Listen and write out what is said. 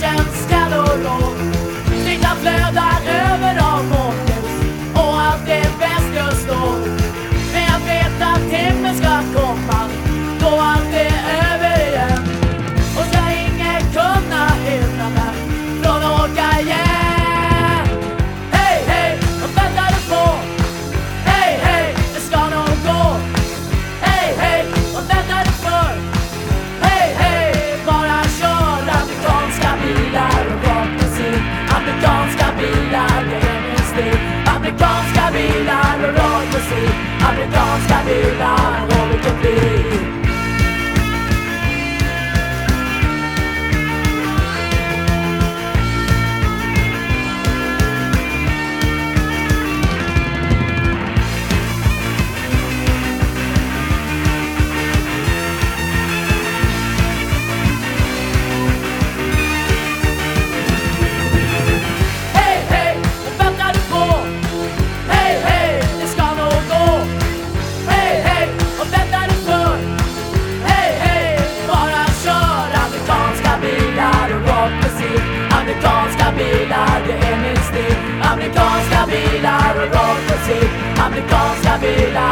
känns kall och rå. Flickan flödar över av månljus och allt är bäst just då. Men jag vet att timmen ska komma la vida.